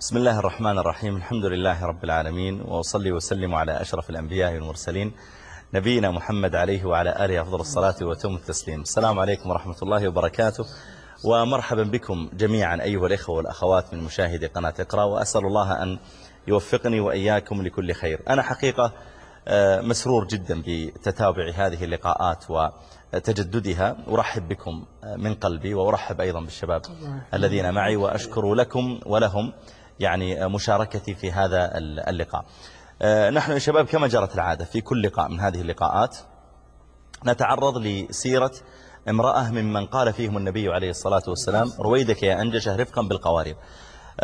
بسم الله الرحمن الرحيم الحمد لله رب العالمين وأصلي وسلم على أشرف الأنبياء والمرسلين نبينا محمد عليه وعلى آله أفضل الصلاة وتم التسليم السلام عليكم ورحمة الله وبركاته ومرحبا بكم جميعا أيها الإخوة والأخوات من مشاهدي قناة اقرأ وأسأل الله أن يوفقني وإياكم لكل خير أنا حقيقة مسرور جدا بتتابع هذه اللقاءات وتجددها أرحب بكم من قلبي وأرحب أيضا بالشباب الذين معي وأشكر لكم ولهم يعني مشاركتي في هذا اللقاء. نحن يا شباب كما جرت العادة في كل لقاء من هذه اللقاءات نتعرض لسيرة امرأة ممن قال فيهم النبي عليه الصلاة والسلام رويدك يا أنجش رفقا بالقوارير.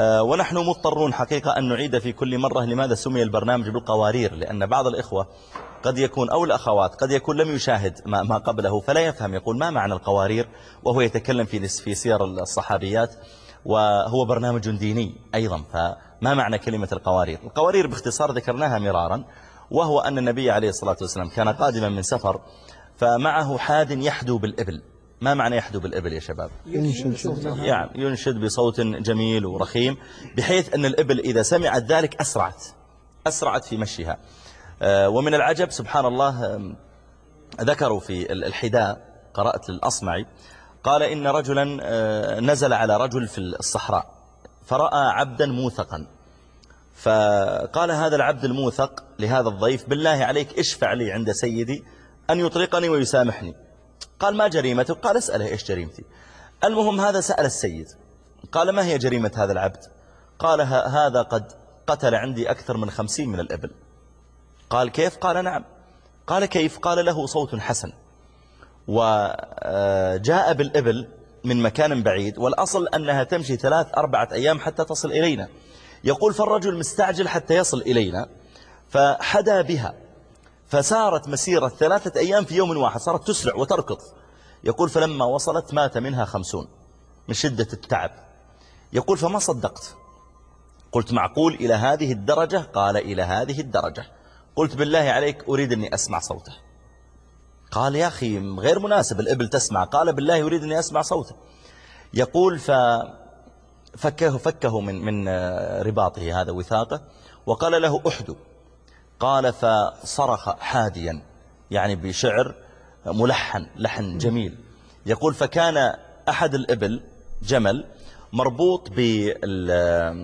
ونحن مضطرون حقيقة أن نعيد في كل مرة لماذا سمي البرنامج بالقوارير لأن بعض الإخوة قد يكون أو الأخوات قد يكون لم يشاهد ما, قبله فلا يفهم يقول ما معنى القوارير وهو يتكلم في سير الصحابيات. وهو برنامج ديني أيضا فما معنى كلمة القوارير؟ القوارير باختصار ذكرناها مرارا وهو أن النبي عليه الصلاة والسلام كان قادما من سفر فمعه حاد يحدو بالإبل. ما معنى يحدو بالإبل يا شباب؟ ينشد. يعني ينشد بصوت جميل ورخيم بحيث أن الإبل إذا سمعت ذلك أسرعت أسرعت في مشيها. ومن العجب سبحان الله ذكروا في الحداء قرأت للأصمعي قال إن رجلا نزل على رجل في الصحراء فرأى عبدا موثقا. فقال هذا العبد الموثق لهذا الضيف بالله عليك اشفع لي عند سيدي أن يطلقني ويسامحني. قال ما جريمتك؟ قال اسأله إيش جريمتي؟ المهم هذا سأل السيد. قال ما هي جريمة هذا العبد؟ قال هذا قد قتل عندي أكثر من خمسين من الإبل. قال كيف؟ قال نعم. قال كيف؟ قال له صوت حسن. وجاء بالإبل من مكان بعيد والأصل أنها تمشي ثلاث أربعة أيام حتى تصل إلينا. يقول فالرجل مستعجل حتى يصل إلينا فحدا بها فسارت مسيرة ثلاثة أيام في يوم واحد صارت تسرع وتركض. يقول فلما وصلت مات منها خمسون من شدة التعب. يقول فما صدقت؟ قلت معقول إلى هذه الدرجة؟ قال إلى هذه الدرجة. قلت بالله عليك أريد أني أسمع صوته. قال يا أخي غير مناسب. الإبل تسمع. قال بالله يريد أني أسمع صوته. يقول ففكه فكه من من رباطه هذا وثاقه. وقال له أحدو قال فصرخ حاديا. يعني بشعر ملحن لحن جميل. يقول فكان أحد الإبل جمل مربوط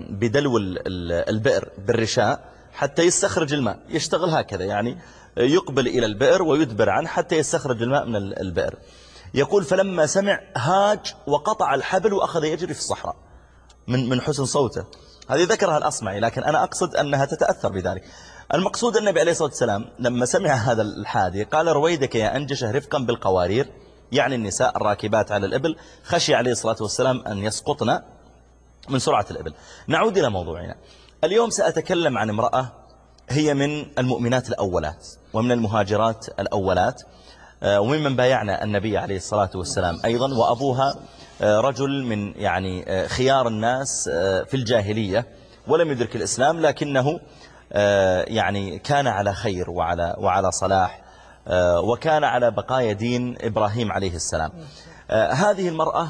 بدلو البئر بالرشاء حتى يستخرج الماء. يشتغل هكذا يعني. يقبل إلى البئر ويدبر عنه حتى يستخرج الماء من البئر. يقول فلما سمع هاج وقطع الحبل وأخذ يجري في الصحراء. من من حسن صوته. هذه ذكرها الأصمعي لكن أنا أقصد أنها تتأثر بذلك. المقصود النبي عليه الصلاة والسلام لما سمع هذا الحادي قال رويدك يا أنجشه رفقا بالقوارير. يعني النساء الراكبات على الإبل. خشي عليه الصلاة والسلام أن يسقطن من سرعة الإبل. نعود إلى موضوعنا. اليوم سأتكلم عن امرأة هي من المؤمنات الأولات ومن المهاجرات الأولات. وممن بايعنا النبي عليه الصلاة والسلام أيضا. وأبوها رجل من يعني خيار الناس في الجاهلية ولم يدرك الإسلام لكنه يعني كان على خير وعلى وعلى صلاح وكان على بقايا دين إبراهيم عليه السلام. هذه المرأة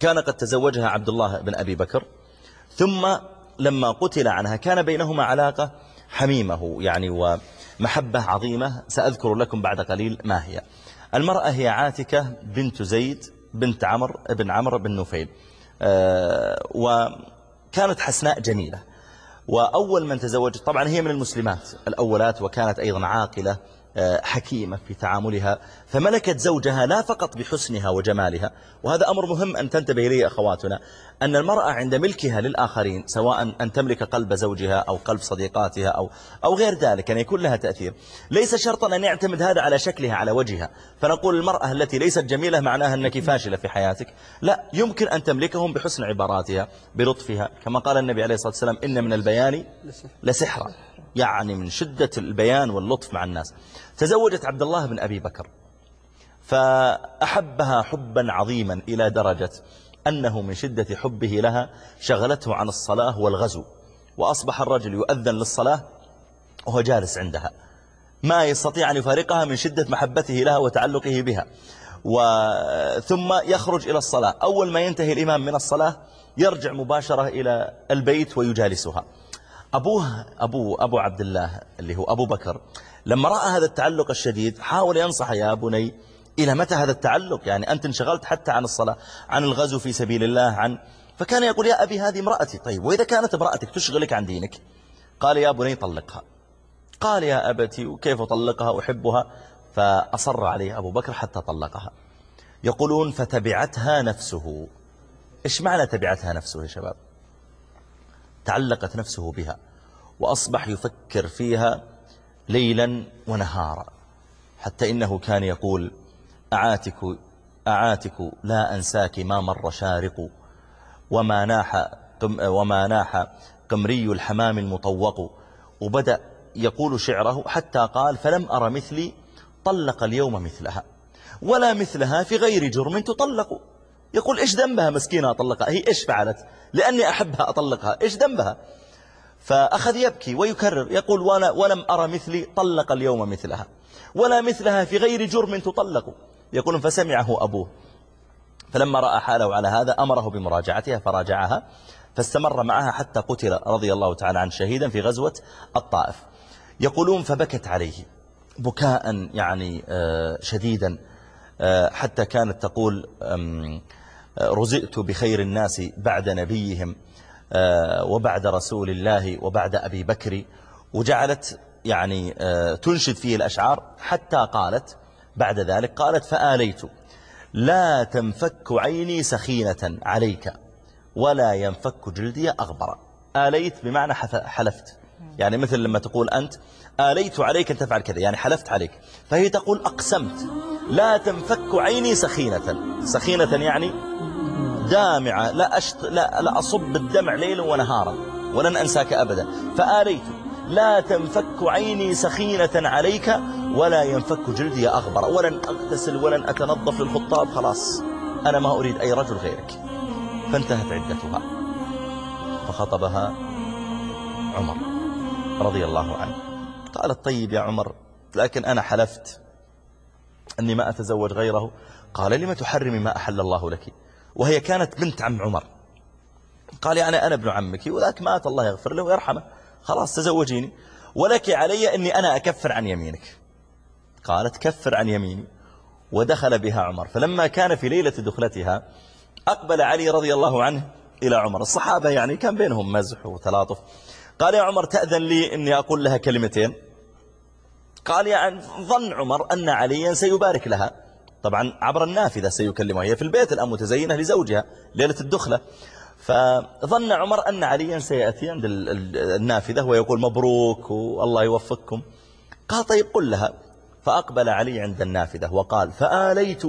كان قد تزوجها عبد الله بن أبي بكر ثم لما قتل عنها كان بينهما علاقة حميمة يعني ومحبة عظيمة سأذكر لكم بعد قليل ما هي. المرأة هي عاتكة بنت زيد بنت عمر بن عمرو بن نفيل. وكانت حسناء جميلة. وأول من تزوجت طبعا هي من المسلمات الأولات وكانت أيضا عاقلة حكيمة في تعاملها فملكت زوجها لا فقط بحسنها وجمالها وهذا أمر مهم أن تنتبه إليه أخواتنا أن المرأة عند ملكها للآخرين سواء أن تملك قلب زوجها أو قلب صديقاتها أو, أو غير ذلك أن يكون لها تأثير. ليس شرطا أن يعتمد هذا على شكلها على وجهها. فنقول المرأة التي ليست جميلة معناها أنك فاشلة في حياتك. لا يمكن أن تملكهم بحسن عباراتها بلطفها. كما قال النبي عليه الصلاة والسلام إن من البيان لسحرا يعني من شدة البيان واللطف مع الناس. تزوجت عبد الله بن أبي بكر فأحبها حبا عظيما إلى درجة أنه من شدة حبه لها شغلته عن الصلاة والغزو. وأصبح الرجل يؤذن للصلاة وهو جالس عندها. ما يستطيع أن يفارقها من شدة محبته لها وتعلقه بها. ثم يخرج إلى الصلاة. أول ما ينتهي الإمام من الصلاة يرجع مباشرة إلى البيت ويجالسها. أبوه أبو, أبو عبد الله اللي هو أبو بكر لما رأى هذا التعلق الشديد حاول ينصح يا بني إلى متى هذا التعلق؟ يعني أنت انشغلت حتى عن الصلاة عن الغزو في سبيل الله عن فكان يقول يا أبي هذه امرأتي طيب وإذا كانت امرأتك تشغلك عن دينك؟ قال يا بني طلقها. قال يا أبتي وكيف أطلقها أحبها. فأصر عليه أبو بكر حتى طلقها. يقولون فتبعتها نفسه. إيش معنى تبعتها نفسه يا شباب؟ تعلقت نفسه بها وأصبح يفكر فيها ليلا ونهارا. حتى إنه كان يقول أعاتك أعاتك لا أنساك ما مر شارق وما ناح وما ناح قمري الحمام المطوق. وبدأ يقول شعره حتى قال فلم أر مثلي طلق اليوم مثلها ولا مثلها في غير جرم تطلق. يقول إيش ذنبها مسكينة أطلقها؟ هي إيش فعلت؟ لأني أحبها أطلقها. إيش ذنبها؟ فأخذ يبكي ويكرر يقول ولا ولم أرى مثلي طلق اليوم مثلها. ولا مثلها في غير جرم تطلق. يقول فسمعه أبوه. فلما رأى حاله على هذا أمره بمراجعتها فراجعها فاستمر معها حتى قتل رضي الله تعالى عن شهيدا في غزوة الطائف. يقولون فبكت عليه. بكاء يعني آه، شديدا آه، حتى كانت تقول رزئت بخير الناس بعد نبيهم وبعد رسول الله وبعد أبي بكر وجعلت يعني تنشد فيه الأشعار حتى قالت بعد ذلك قالت فآليت لا تنفك عيني سخينة عليك ولا ينفك جلدي أغبر. آليت بمعنى حلفت. يعني مثل لما تقول أنت آليت عليك أن تفعل كذا يعني حلفت عليك فهي تقول أقسمت. لا تنفك عيني سخينة. سخينة يعني دامعة. لا, أشط... لا, لا أصب الدمع ليلا ونهارا. ولن أنساك أبدا. فآليت. لا تنفك عيني سخينة عليك ولا ينفك جلدي أغبر. ولن أغتسل ولن أتنظف للخطاب. خلاص. أنا ما أريد أي رجل غيرك. فانتهت عدتها. فخطبها عمر رضي الله عنه. قالت طيب يا عمر لكن أنا حلفت. أني ما أتزوج غيره. قال لما تحرمي ما أحل الله لك؟ وهي كانت بنت عم عمر. قال يعني أنا ابن عمك وذاك مات الله يغفر له ويرحمه. خلاص تزوجيني. ولك علي أني أنا أكفر عن يمينك. قالت كفر عن يميني. ودخل بها عمر. فلما كان في ليلة دخلتها أقبل علي رضي الله عنه إلى عمر. الصحابة يعني كان بينهم مزح وتلاطف. قال يا عمر تأذن لي أني أقول لها كلمتين؟ قال يعني ظن عمر أن عليا سيبارك لها. طبعا عبر النافذة سيكلمها. هي في البيت الآن متزينة لزوجها ليلة الدخلة. فظن عمر أن عليا سيأتي عند النافذة ويقول مبروك والله يوفقكم. قال طيب قل لها. فأقبل علي عند النافذة وقال فآليت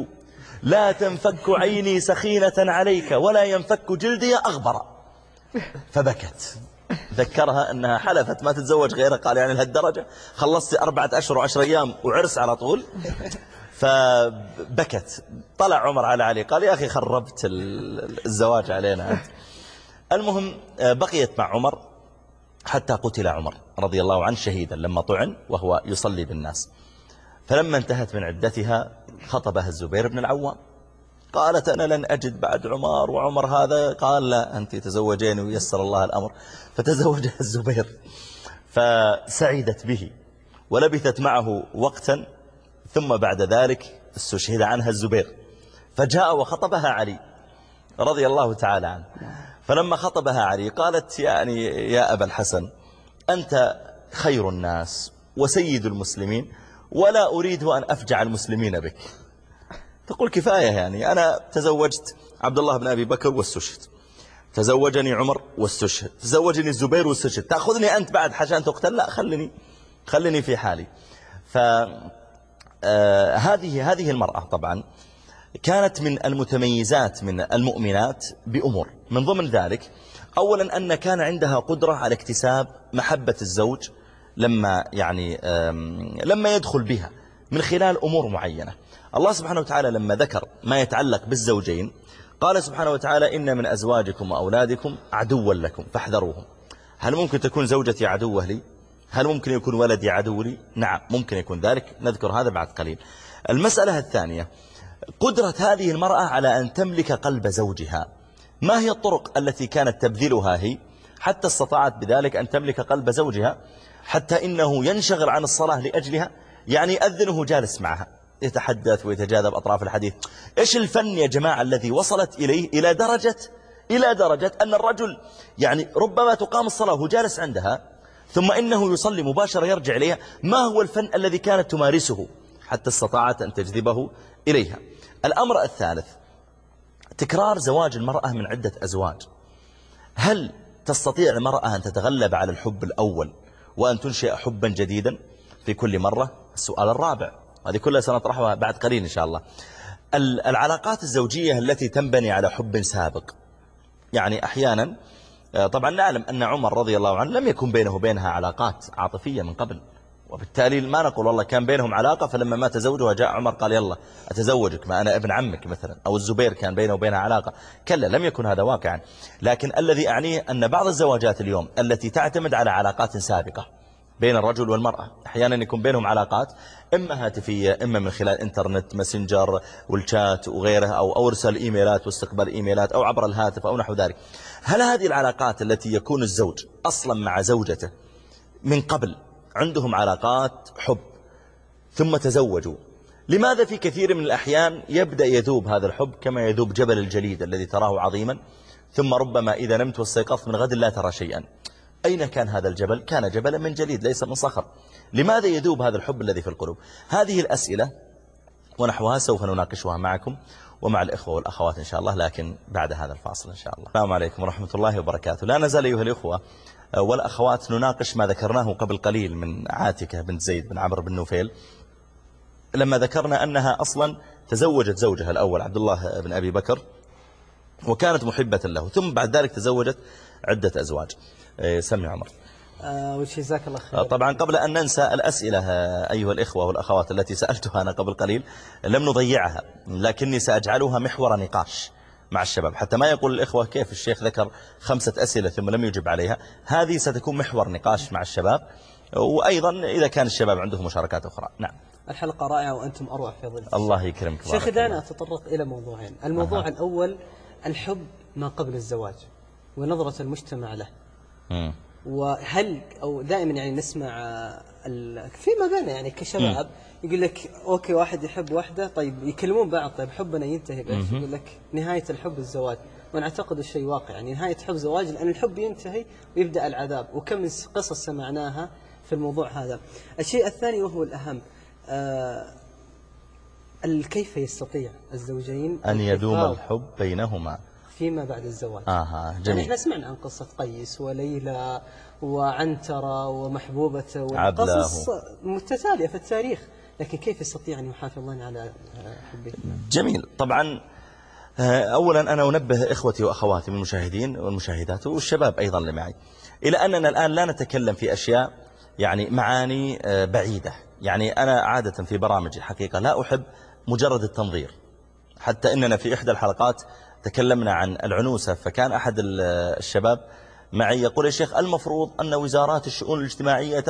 لا تنفك عيني سخينة عليك ولا ينفك جلدي أغبر. فبكت. ذكرها أنها حلفت ما تتزوج غيره قال يعني لهالدرجة خلصت أربعة أشهر وعشر أيام وعرس على طول. فبكت. طلع عمر على علي قال يا أخي خربت الزواج علينا أنت. المهم بقيت مع عمر حتى قتل عمر رضي الله عنه شهيدا لما طعن وهو يصلي بالناس. فلما انتهت من عدتها خطبها الزبير بن العوام. قالت أنا لن أجد بعد عمر وعمر هذا قال لا أنت تزوجين ويسر الله الأمر. فتزوجها الزبير فسعدت به ولبثت معه وقتا ثم بعد ذلك استشهد عنها الزبير. فجاء وخطبها علي رضي الله تعالى عنه. فلما خطبها علي قالت يعني يا أبا الحسن أنت خير الناس وسيد المسلمين ولا أريد أن أفجع المسلمين بك. تقول كفاية يعني. أنا تزوجت عبد الله بن أبي بكر واستشهد. تزوجني عمر واستشهد. تزوجني الزبير واستشهد. تأخذني أنت بعد عشان تقتل؟ لا خلني خلني في حالي. فهذه آه هذه المرأة طبعا كانت من المتميزات من المؤمنات بأمور. من ضمن ذلك أولا أن كان عندها قدرة على اكتساب محبة الزوج لما يعني لما يدخل بها من خلال أمور معينة. الله سبحانه وتعالى لما ذكر ما يتعلق بالزوجين قال سبحانه وتعالى إن من أزواجكم وأولادكم عدوا لكم فاحذروهم. هل ممكن تكون زوجتي عدوة لي؟ هل ممكن يكون ولدي عدو لي؟ نعم ممكن يكون ذلك. نذكر هذا بعد قليل. المسألة الثانية قدرة هذه المرأة على أن تملك قلب زوجها. ما هي الطرق التي كانت تبذلها هي؟ حتى استطاعت بذلك أن تملك قلب زوجها حتى إنه ينشغل عن الصلاة لأجلها؟ يعني أذنه جالس معها. يتحدث ويتجاذب أطراف الحديث. إيش الفن يا جماعة الذي وصلت إليه إلى درجة إلى درجة أن الرجل يعني ربما تقام الصلاة وهو جالس عندها ثم إنه يصلي مباشرة يرجع إليها ما هو الفن الذي كانت تمارسه حتى استطاعت أن تجذبه إليها؟ الأمر الثالث تكرار زواج المرأة من عدة أزواج. هل تستطيع المرأة أن تتغلب على الحب الأول وأن تنشئ حبا جديدا في كل مرة؟ السؤال الرابع. هذه كلها سنطرحها بعد قليل إن شاء الله. العلاقات الزوجية التي تنبني على حب سابق. يعني أحيانا آه، طبعا نعلم أن عمر رضي الله عنه لم يكن بينه وبينها علاقات عاطفية من قبل. وبالتالي ما نقول والله كان بينهم علاقة فلما مات زوجها جاء عمر قال يلا أتزوجك ما أنا ابن عمك مثلا أو الزبير كان بينه وبينها علاقة. كلا لم يكن هذا واقعا. لكن الذي أعنيه أن بعض الزواجات اليوم التي تعتمد على علاقات سابقة بين الرجل والمرأة. أحيانا يكون بينهم علاقات إما هاتفية إما من خلال إنترنت مسنجر والشات وغيره أو أرسل إيميلات واستقبال إيميلات أو عبر الهاتف أو نحو ذلك. هل هذه العلاقات التي يكون الزوج أصلا مع زوجته من قبل عندهم علاقات حب ثم تزوجوا لماذا في كثير من الأحيان يبدأ يذوب هذا الحب كما يذوب جبل الجليد الذي تراه عظيما؟ ثم ربما إذا نمت واستيقظت من غد لا ترى شيئا. أين كان هذا الجبل؟ كان جبلا من جليد ليس من صخر لماذا يذوب هذا الحب الذي في القلوب؟ هذه الأسئلة ونحوها سوف نناقشها معكم ومع الإخوة والأخوات إن شاء الله لكن بعد هذا الفاصل إن شاء الله السلام عليكم ورحمة الله وبركاته لا نزال أيها الإخوة والأخوات نناقش ما ذكرناه قبل قليل من عاتكة بنت زيد بن عمرو بن نوفيل لما ذكرنا أنها أصلا تزوجت زوجها الأول عبد الله بن أبي بكر وكانت محبة له ثم بعد ذلك تزوجت عدة أزواج. إيه، سمي عمر. آه وش جزاك الله خير. آه، طبعا قبل أن ننسى الأسئلة آه، أيها الإخوة والأخوات التي سألتها أنا قبل قليل لم نضيعها لكني سأجعلها محور نقاش مع الشباب. حتى ما يقول الإخوة كيف الشيخ ذكر خمسة أسئلة ثم لم يجب عليها هذه ستكون محور نقاش مع الشباب. وأيضا إذا كان الشباب عندهم مشاركات أخرى. نعم. الحلقة رائعة وأنتم أروع في ظل الله يكرمك. شيخ دانا أتطرق إلى موضوعين. الموضوع أه. الأول الحب ما قبل الزواج. ونظرة المجتمع له م. وهل أو دائما يعني نسمع فيما بيننا يعني كشباب يقول لك أوكي واحد يحب واحدة طيب يكلمون بعض طيب حبنا ينتهي بايش؟ يقول لك نهاية الحب الزواج وأنا أعتقد الشيء واقع يعني نهاية حب زواج لأن الحب ينتهي ويبدأ العذاب وكم من قصص سمعناها في الموضوع هذا. الشيء الثاني وهو الأهم آه كيف يستطيع الزوجين أن يدوم الحب بينهما فيما بعد الزواج. آه جميل. يعني إحنا سمعنا عن قصة قيس وليلى وعنترة ومحبوبته وقصص متتالية في التاريخ. لكن كيف يستطيع أن يحافظون على حبه؟ جميل. طبعا آه، أولا أنا أنبه إخوتي وأخواتي من المشاهدين والمشاهدات والشباب أيضا اللي معي إلى أننا الآن لا نتكلم في أشياء يعني معاني آه، بعيدة. يعني أنا عادة في برامجي الحقيقة لا أحب مجرد التنظير. حتى إننا في إحدى الحلقات تكلمنا عن العنوسة فكان أحد الشباب معي يقول يا شيخ المفروض أن وزارات الشؤون الاجتماعية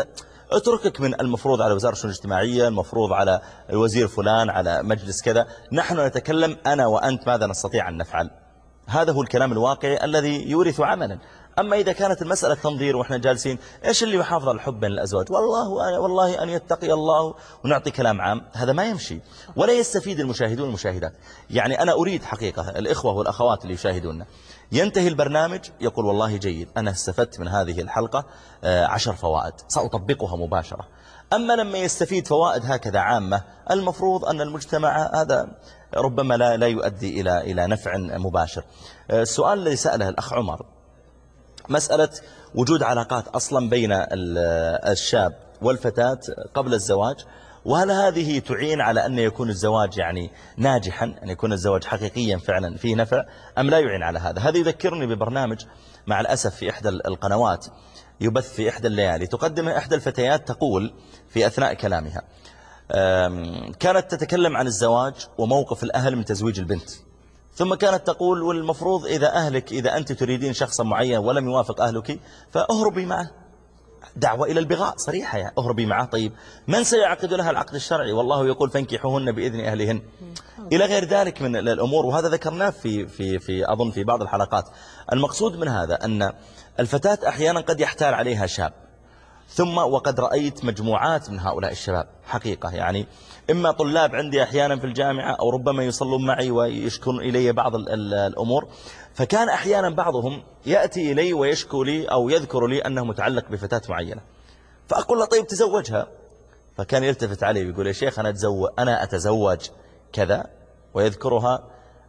اتركك من المفروض على وزارة الشؤون الاجتماعية المفروض على الوزير فلان على مجلس كذا. نحن نتكلم أنا وأنت ماذا نستطيع أن نفعل؟ هذا هو الكلام الواقعي الذي يورث عملا. أما إذا كانت المسألة تنظير وإحنا جالسين إيش اللي يحافظ على الحب بين الأزواج؟ والله والله أن يتقي الله ونعطي كلام عام. هذا ما يمشي. ولا يستفيد المشاهدون والمشاهدات. يعني أنا أريد حقيقة الإخوة والأخوات اللي يشاهدوننا. ينتهي البرنامج يقول والله جيد. أنا استفدت من هذه الحلقة آه، عشر فوائد. سأطبقها مباشرة. أما لما يستفيد فوائد هكذا عامة المفروض أن المجتمع هذا ربما لا, لا يؤدي إلى, إلى نفع مباشر. آه، السؤال الذي سأله الأخ عمر مسألة وجود علاقات أصلا بين الشاب والفتاة قبل الزواج وهل هذه تعين على أن يكون الزواج يعني ناجحا أن يكون الزواج حقيقيا فعلا فيه نفع أم لا يعين على هذا؟ هذا يذكرني ببرنامج مع الأسف في إحدى القنوات يبث في إحدى الليالي تقدم إحدى الفتيات تقول في أثناء كلامها كانت تتكلم عن الزواج وموقف الأهل من تزويج البنت. ثم كانت تقول والمفروض إذا أهلك إذا أنت تريدين شخصا معين ولم يوافق أهلك فأهربي معه. دعوة إلى البغاء صريحة يعني أهربي معه. طيب من سيعقد لها العقد الشرعي؟ والله يقول فانكحوهن بإذن أهلهن. إلى غير ذلك من الأمور وهذا ذكرناه في, في, في أظن في بعض الحلقات. المقصود من هذا أن الفتاة أحيانا قد يحتال عليها شاب. ثم وقد رأيت مجموعات من هؤلاء الشباب. حقيقة يعني إما طلاب عندي أحيانا في الجامعة أو ربما يصلون معي ويشكون إلي بعض الأمور. فكان أحيانا بعضهم يأتي إلي ويشكو لي أو يذكر لي أنه متعلق بفتاة معينة. فأقول له طيب تزوجها؟ فكان يلتفت علي ويقول يا شيخ أنا أتزوج, أنا أتزوج كذا ويذكرها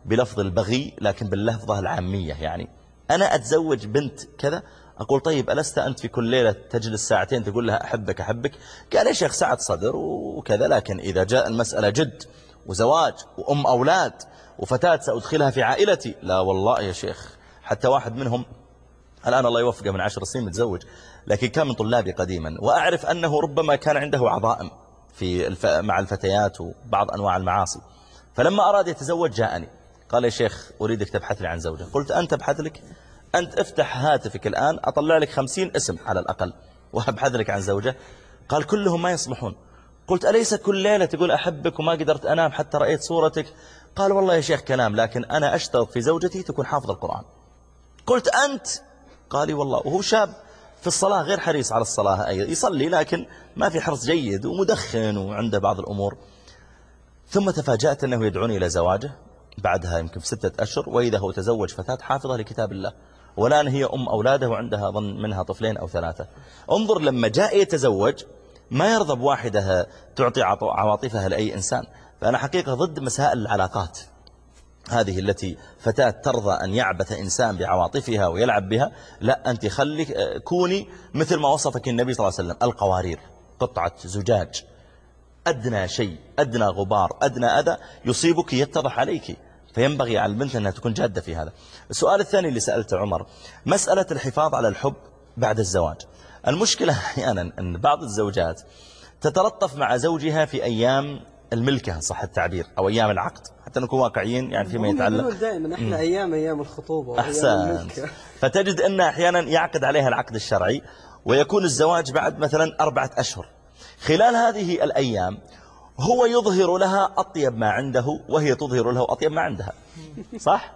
بلفظ البغي لكن باللفظة العامية يعني. أنا أتزوج بنت كذا؟ أقول طيب ألست أنت في كل ليلة تجلس ساعتين تقول لها أحبك أحبك؟ قال يا شيخ سعة صدر وكذا لكن إذا جاء المسألة جد وزواج وأم أولاد وفتاة سأدخلها في عائلتي لا والله يا شيخ. حتى واحد منهم الآن الله يوفقه من عشر سنين متزوج لكن كان من طلابي قديما وأعرف أنه ربما كان عنده عظائم في الف... مع الفتيات وبعض أنواع المعاصي. فلما أراد يتزوج جاءني قال يا شيخ أريدك تبحث لي عن زوجة. قلت أنت أبحث لك؟ أنت افتح هاتفك الآن أطلع لك خمسين اسم على الأقل. وأبحث لك عن زوجة. قال كلهم ما يصلحون. قلت أليس كل ليلة تقول أحبك وما قدرت أنام حتى رأيت صورتك؟ قال والله يا شيخ كلام لكن أنا أشترط في زوجتي تكون حافظ القرآن. قلت أنت؟ قال والله. وهو شاب في الصلاة غير حريص على الصلاة أيضا. يصلي لكن ما في حرص جيد ومدخن وعنده بعض الأمور. ثم تفاجأت أنه يدعوني إلى زواجه بعدها يمكن في ستة أشهر وإذا هو تزوج فتاة حافظة لكتاب الله. والآن هي أم أولاده وعندها ظن منها طفلين أو ثلاثة. انظر لما جاء يتزوج ما يرضى بواحدة تعطي عواطفها لأي إنسان. فأنا حقيقة ضد مسائل العلاقات. هذه التي فتاة ترضى أن يعبث إنسان بعواطفها ويلعب بها لا أنت خليك كوني مثل ما وصفك النبي صلى الله عليه وسلم القوارير قطعة زجاج. أدنى شيء أدنى غبار أدنى أذى يصيبك يتضح عليك. فينبغي على البنت أنها تكون جادة في هذا. السؤال الثاني اللي سألته عمر مسألة الحفاظ على الحب بعد الزواج. المشكلة أحيانا أن بعض الزوجات تتلطف مع زوجها في أيام الملكة صح التعبير أو أيام العقد. حتى نكون واقعيين يعني فيما يتعلق. دائما إحنا أيام أيام الخطوبة أحسن فتجد أن أحيانا يعقد عليها العقد الشرعي ويكون الزواج بعد مثلا أربعة أشهر. خلال هذه الأيام هو يظهر لها أطيب ما عنده وهي تظهر له أطيب ما عندها. صح؟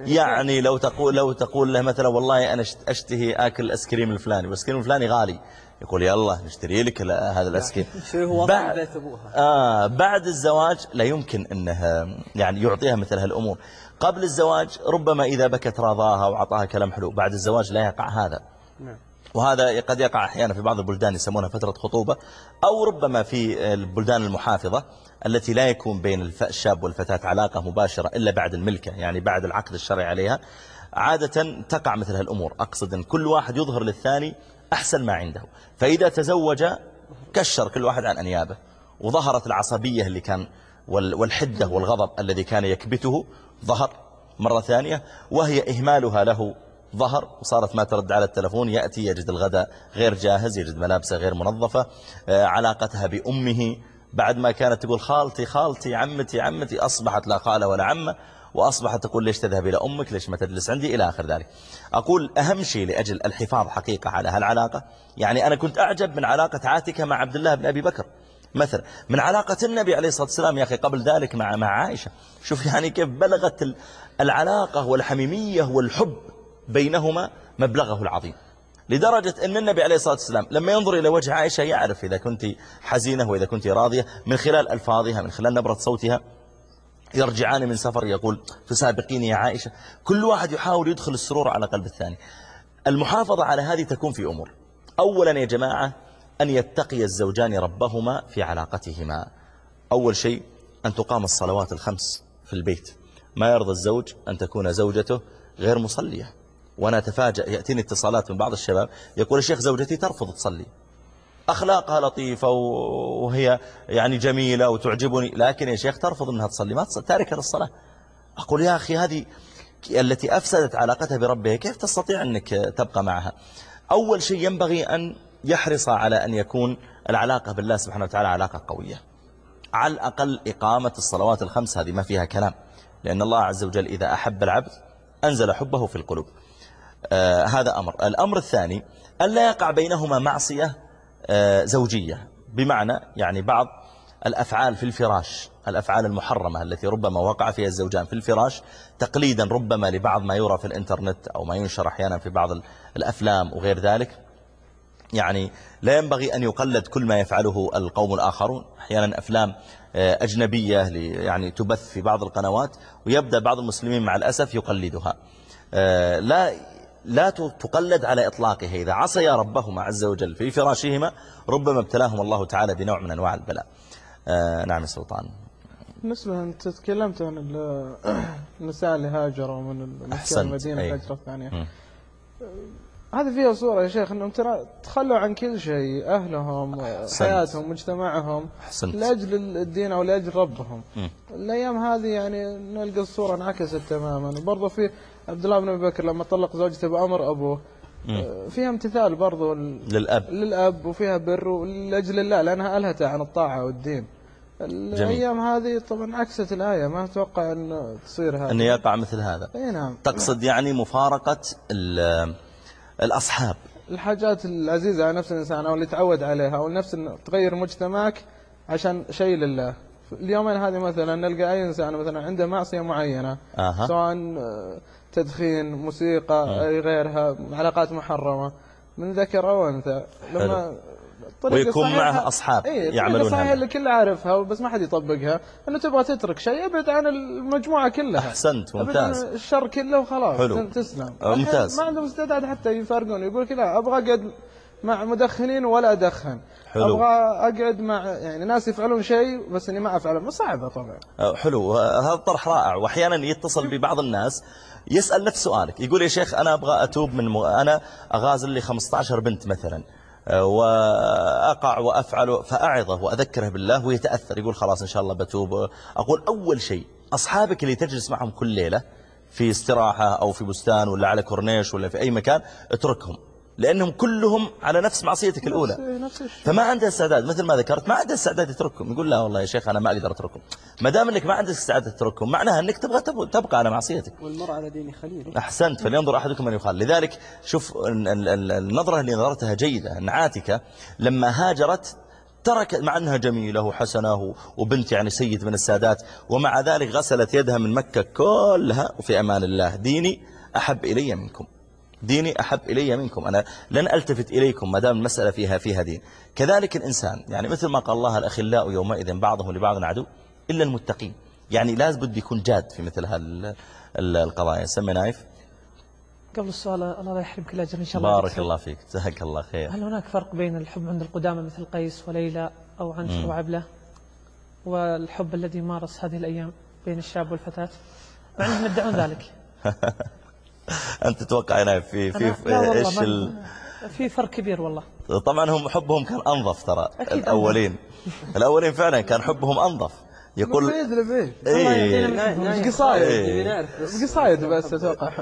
يعني لو تقول لو تقول له مثلا والله أنا أشتهي أكل الأسكريم الفلاني والأسكريم الفلاني غالي. يقول يلا نشتري لك هذا الأسكريم بعد, آه بعد الزواج لا يمكن أنها يعني يعطيها مثل هالأمور. قبل الزواج ربما إذا بكت راضاها وعطاها كلام حلو بعد الزواج لا يقع هذا. نعم. وهذا قد يقع أحيانا في بعض البلدان يسمونها فترة خطوبة أو ربما في البلدان المحافظة التي لا يكون بين الشاب والفتاة علاقة مباشرة إلا بعد الملكة يعني بعد العقد الشرعي عليها. عادة تقع مثل هالأمور. أقصد أن كل واحد يظهر للثاني أحسن ما عنده. فإذا تزوج كشر كل واحد عن أنيابه وظهرت العصبية اللي كان والحدة والغضب الذي كان يكبته ظهر مرة ثانية وهي إهمالها له ظهر وصارت ما ترد على التلفون. يأتي يجد الغداء غير جاهز يجد ملابسه غير منظفة. آه، علاقتها بأمه. بعد ما كانت تقول خالتي خالتي عمتي عمتي. أصبحت لا خالة ولا عمة وأصبحت تقول ليش تذهب إلى أمك؟ ليش ما تجلس عندي؟ إلى آخر ذلك. أقول أهم شيء لأجل الحفاظ حقيقة على هالعلاقة يعني أنا كنت أعجب من علاقة عاتكة مع عبد الله بن أبي بكر. مثلا من علاقة النبي عليه الصلاة والسلام يا أخي قبل ذلك مع مع عائشة. شوف يعني كيف بلغت العلاقة والحميمية والحب. بينهما مبلغه العظيم. لدرجة أن النبي عليه الصلاة والسلام لما ينظر إلى وجه عائشة يعرف إذا كنت حزينة وإذا كنت راضية من خلال ألفاظها من خلال نبرة صوتها يرجعان من سفر يقول تسابقيني يا عائشة. كل واحد يحاول يدخل السرور على قلب الثاني. المحافظة على هذه تكون في أمور. أولا يا جماعة أن يتقي الزوجان ربهما في علاقتهما. أول شيء أن تقام الصلوات الخمس في البيت. ما يرضى الزوج أن تكون زوجته غير مصلية. وأنا أتفاجأ يأتيني اتصالات من بعض الشباب يقول الشيخ زوجتي ترفض تصلي. أخلاقها لطيفة وهي يعني جميلة وتعجبني لكن يا شيخ ترفض أنها تصلي ما تاركة للصلاة. أقول يا أخي هذه التي أفسدت علاقتها بربها كيف تستطيع أنك تبقى معها؟ أول شيء ينبغي أن يحرص على أن يكون العلاقة بالله سبحانه وتعالى علاقة قوية. على الأقل إقامة الصلوات الخمس هذه ما فيها كلام. لأن الله عز وجل إذا أحب العبد أنزل حبه في القلوب. آه هذا أمر. الأمر الثاني ألا يقع بينهما معصية آه زوجية. بمعنى يعني بعض الأفعال في الفراش الأفعال المحرمة التي ربما وقع فيها الزوجان في الفراش تقليدا ربما لبعض ما يرى في الإنترنت أو ما ينشر أحيانا في بعض الأفلام وغير ذلك. يعني لا ينبغي أن يقلد كل ما يفعله القوم الآخرون. أحيانا أفلام آه، أجنبية يعني تبث في بعض القنوات ويبدأ بعض المسلمين مع الأسف يقلدها. لا لا تقلد على إطلاقه. إذا عصيا ربهما عز وجل في فراشهما ربما ابتلاهم الله تعالى بنوع من أنواع البلاء. آه، نعم السلطان بالنسبة أنت تكلمت عن النساء اللي هاجروا من المدينة الهجرة الثانية هذه فيها صورة يا شيخ أنهم ترى تخلوا عن كل شيء أهلهم. حياتهم مجتمعهم أحسنت. لأجل الدين أو لأجل ربهم. م. الأيام هذه يعني نلقى الصورة انعكست تماما. وبرضه في عبد الله بن أبي بكر لما طلق زوجته بأمر أبوه م. فيها امتثال برضه للأب. للأب وفيها بر لأجل الله لأنها ألهته عن الطاعة والدين. الأيام هذه طبعا عكست الآية ما أتوقع أن تصير هذا. أن يقع مثل هذا. أي نعم. تقصد يعني مفارقة الأصحاب. الحاجات العزيزة على نفس الإنسان أو اللي تعود عليها أو نفس تغير مجتمعك عشان شيء لله. اليومين هذه مثلا نلقى أي إنسان مثلا عنده معصية معينة آه. سواء تدخين موسيقى آه. أي غيرها علاقات محرمة. من ذكر أو أنثى. لما ويكون معه أصحاب إيه يعملون صحيح اللي كل عارفها بس ما حد يطبقها. أنه تبغى تترك شيء أبعد عن المجموعة كلها. أحسنت ممتاز. الشر كله وخلاص. حلو. تسلم. ممتاز. ما عندهم استعداد حتى يفرقون يقول كذا أبغى أقعد مع مدخنين ولا أدخن. حلو. أبغى أقعد مع يعني ناس يفعلون شيء بس إني ما أفعله. صعبة طبعا. حلو. هذا طرح رائع. وأحيانا يتصل ببعض الناس. يسأل نفس سؤالك يقول يا شيخ أنا أبغى أتوب من م... أنا أغازل لي 15 بنت مثلا وأقع وأفعل فأعظه وأذكره بالله ويتأثر يقول خلاص إن شاء الله بتوب. أقول أول شيء أصحابك اللي تجلس معهم كل ليلة في استراحة أو في بستان ولا على كورنيش ولا في أي مكان اتركهم. لأنهم كلهم على نفس معصيتك الأولى. فما عنده استعداد مثل ما ذكرت ما عنده استعداد يتركهم. يقول لا والله يا شيخ أنا ما أقدر أتركهم. ما دام أنك ما عندك استعداد تتركهم معناها أنك تبغى تبقى على معصيتك. والمرء على دين خليل أحسنت فلينظر أحدكم من يخال لذلك شوف النظرة اللي نظرتها جيدة أن عاتكة لما هاجرت تركت مع أنها جميلة وحسنة وبنت يعني سيد من السادات ومع ذلك غسلت يدها من مكة كلها وفي أمان الله. ديني أحب إلي منكم. ديني أحب إلي منكم. أنا لن ألتفت إليكم ما دام المسألة فيها فيها دين. كذلك الإنسان يعني مثل ما قال الله الأخلاء يومئذ بعضهم لبعض عدو إلا المتقين. يعني لازم بده يكون جاد في مثل هالقضايا سمي نايف. قبل السؤال الله لا يحرمك الأجر إن شاء الله بارك الله فيك. جزاك الله خير. هل هناك فرق بين الحب عند القدامى مثل قيس وليلى أو عنش وعبلة والحب الذي مارس هذه الأيام بين الشاب والفتاة؟ مع أنهم يدعون ذلك. أنت تتوقع هنا في في, في إيش ال... في فرق كبير والله. طبعا هم حبهم كان أنظف ترى الأولين. الأولين فعلا كان حبهم أنظف. يقول إيه. قصايد. قصايد بس أتوقع.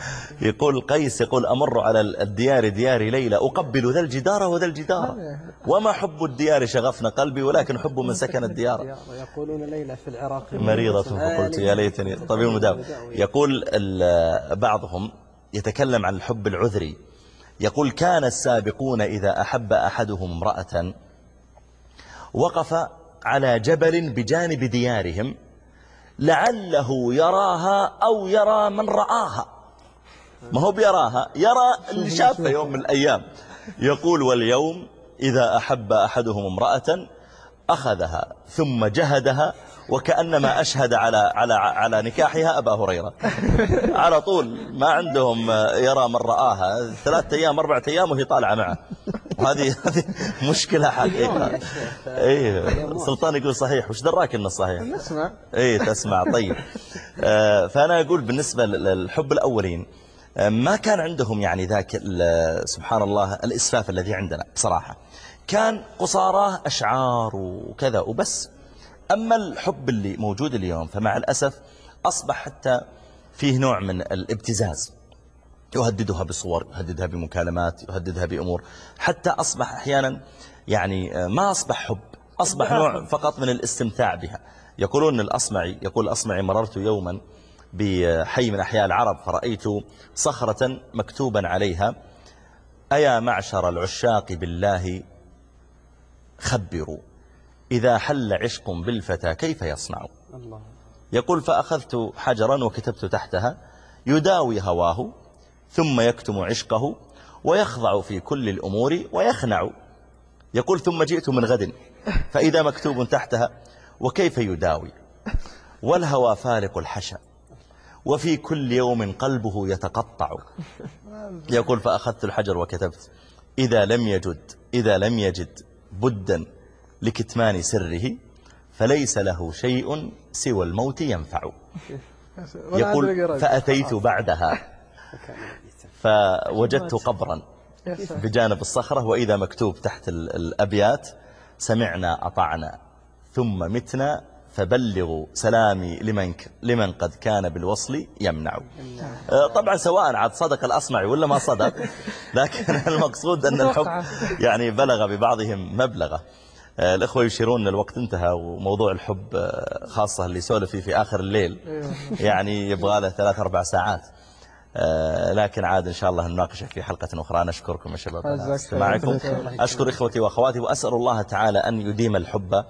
يقول قيس يقول أمر على الديار ديار ليلى. أقبل ذا الجدار وذا الجدار. وما حب الديار شغفنا قلبي ولكن حب من سكن الديار. يقولون ليلى في العراق. مريضة فقلت يا ليتني. طبيب المداوي يقول بعضهم يتكلم عن الحب العذري. يقول كان السابقون إذا أحب أحدهم امرأة وقف على جبل بجانب ديارهم لعله يراها أو يرى من رآها. ما هو بيراها؟ يرى اللي يوم من الأيام. يقول واليوم إذا أحب أحدهم امرأة أخذها ثم جهدها وكأنما أشهد على على على نكاحها أبا هريرة. على طول ما عندهم يرى من رآها. ثلاثة أيام أربعة أيام وهي طالعة معه. هذه هذه مشكلة حقيقة. إيه. سلطان يقول صحيح. وش دراك إنه صحيح؟ نسمع. إيه تسمع. طيب. آه فأنا أقول بالنسبة للحب الأولين آه، ما كان عندهم يعني ذاك سبحان الله الإسفاف الذي عندنا بصراحة. كان قصاراه أشعار وكذا وبس. أما الحب اللي موجود اليوم فمع الأسف أصبح حتى فيه نوع من الابتزاز. يهددها بصور يهددها بمكالمات يهددها بأمور. حتى أصبح أحيانا يعني ما أصبح حب أصبح نوع فقط من الاستمتاع بها. يقولون الأصمعي يقول الأصمعي مررت يوما بحي من أحياء العرب فرأيت صخرة مكتوبا عليها أيا معشر العشاق بالله خبروا. إذا حل عشق بالفتى كيف يصنع؟ الله. يقول فأخذت حجرا وكتبت تحتها يداوي هواه ثم يكتم عشقه ويخضع في كل الأمور ويخنع. يقول ثم جئت من غد فإذا مكتوب تحتها وكيف يداوي؟ والهوى فارق الحشا وفي كل يوم قلبه يتقطع. يقول فأخذت الحجر وكتبت إذا لم يجد إذا لم يجد بدا. لكتمان سره فليس له شيء سوى الموت ينفع. يقول فأتيت بعدها. فوجدت قبرا بجانب الصخرة وإذا مكتوب تحت الأبيات سمعنا أطعنا ثم متنا فبلغوا سلامي لمن, لمن قد كان بالوصل يمنع. آه، طبعا سواء عاد صدق الأصمعي ولا ما صدق لكن المقصود أن الحب يعني بلغ ببعضهم مبلغه. الأخوة يشيرون أن الوقت انتهى وموضوع الحب آه، خاصة اللي سولف فيه في آخر الليل. أيوه. يعني يبغى له ثلاث أربع ساعات. لكن عاد إن شاء الله نناقشه في حلقة أخرى. نشكركم يا شباب. استماعكم أشكر إخوتي وأخواتي وأسأل الله تعالى أن يديم الحب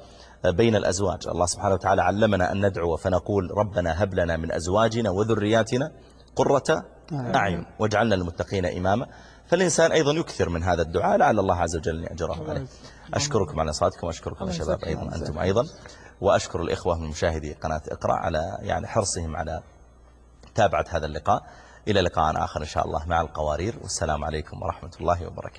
بين الأزواج. الله سبحانه وتعالى علمنا أن ندعو فنقول ربنا هب لنا من أزواجنا وذرياتنا قرة أعين واجعلنا المتقين إماما. فالإنسان أيضا يكثر من هذا الدعاء لعل الله عز وجل يأجره عليه. أشكركم على صلاتكم وأشكركم يا شباب أيضا أنتم أيضا. وأشكر الإخوة من مشاهدي قناة إقرأ على يعني حرصهم على تابعة هذا اللقاء. إلى لقاء آخر إن شاء الله مع القوارير. والسلام عليكم ورحمة الله وبركاته.